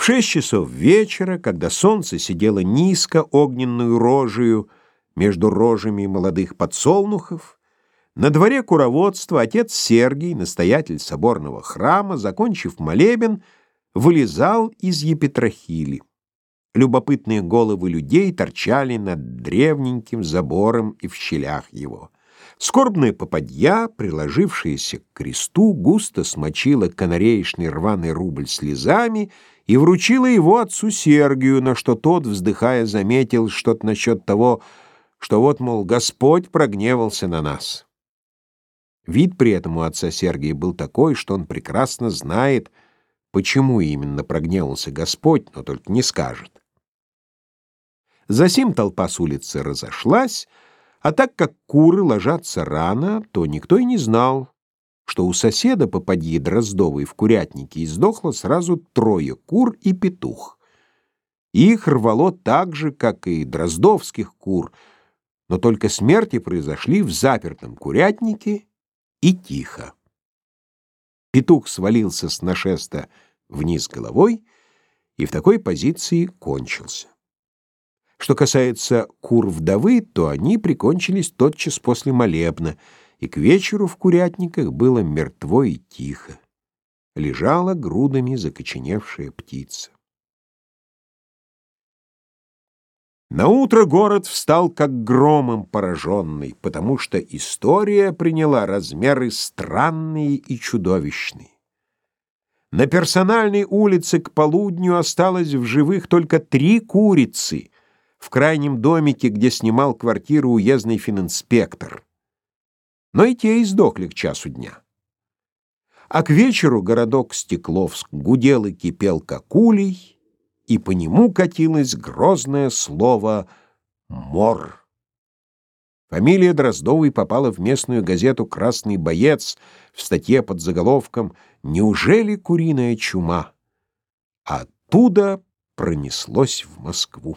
В шесть часов вечера, когда солнце сидело низко огненную рожею между рожами молодых подсолнухов, на дворе куроводства отец Сергий, настоятель соборного храма, закончив молебен, вылезал из епитрахили. Любопытные головы людей торчали над древненьким забором и в щелях его. Скорбная попадья, приложившаяся к кресту, густо смочила канареечный рваный рубль слезами и вручила его отцу Сергию, на что тот, вздыхая, заметил что-то насчет того, что вот, мол, Господь прогневался на нас. Вид при этом у отца Сергия был такой, что он прекрасно знает, почему именно прогневался Господь, но только не скажет. Засим толпа с улицы разошлась, а так как куры ложатся рано, то никто и не знал, что у соседа попадьи Дроздовой в курятнике издохло сразу трое кур и петух. Их рвало так же, как и дроздовских кур, но только смерти произошли в запертом курятнике и тихо. Петух свалился с нашеста вниз головой и в такой позиции кончился. Что касается кур-вдовы, то они прикончились тотчас после молебна, и к вечеру в курятниках было мертво и тихо. Лежала грудами закоченевшая птица. На утро город встал как громом пораженный, потому что история приняла размеры странные и чудовищные. На персональной улице к полудню осталось в живых только три курицы — в крайнем домике, где снимал квартиру уездный фининспектор. Но и те издохли к часу дня. А к вечеру городок Стекловск гудел и кипел как улей, и по нему катилось грозное слово «мор». Фамилия Дроздовой попала в местную газету «Красный боец» в статье под заголовком «Неужели куриная чума?» Оттуда пронеслось в Москву.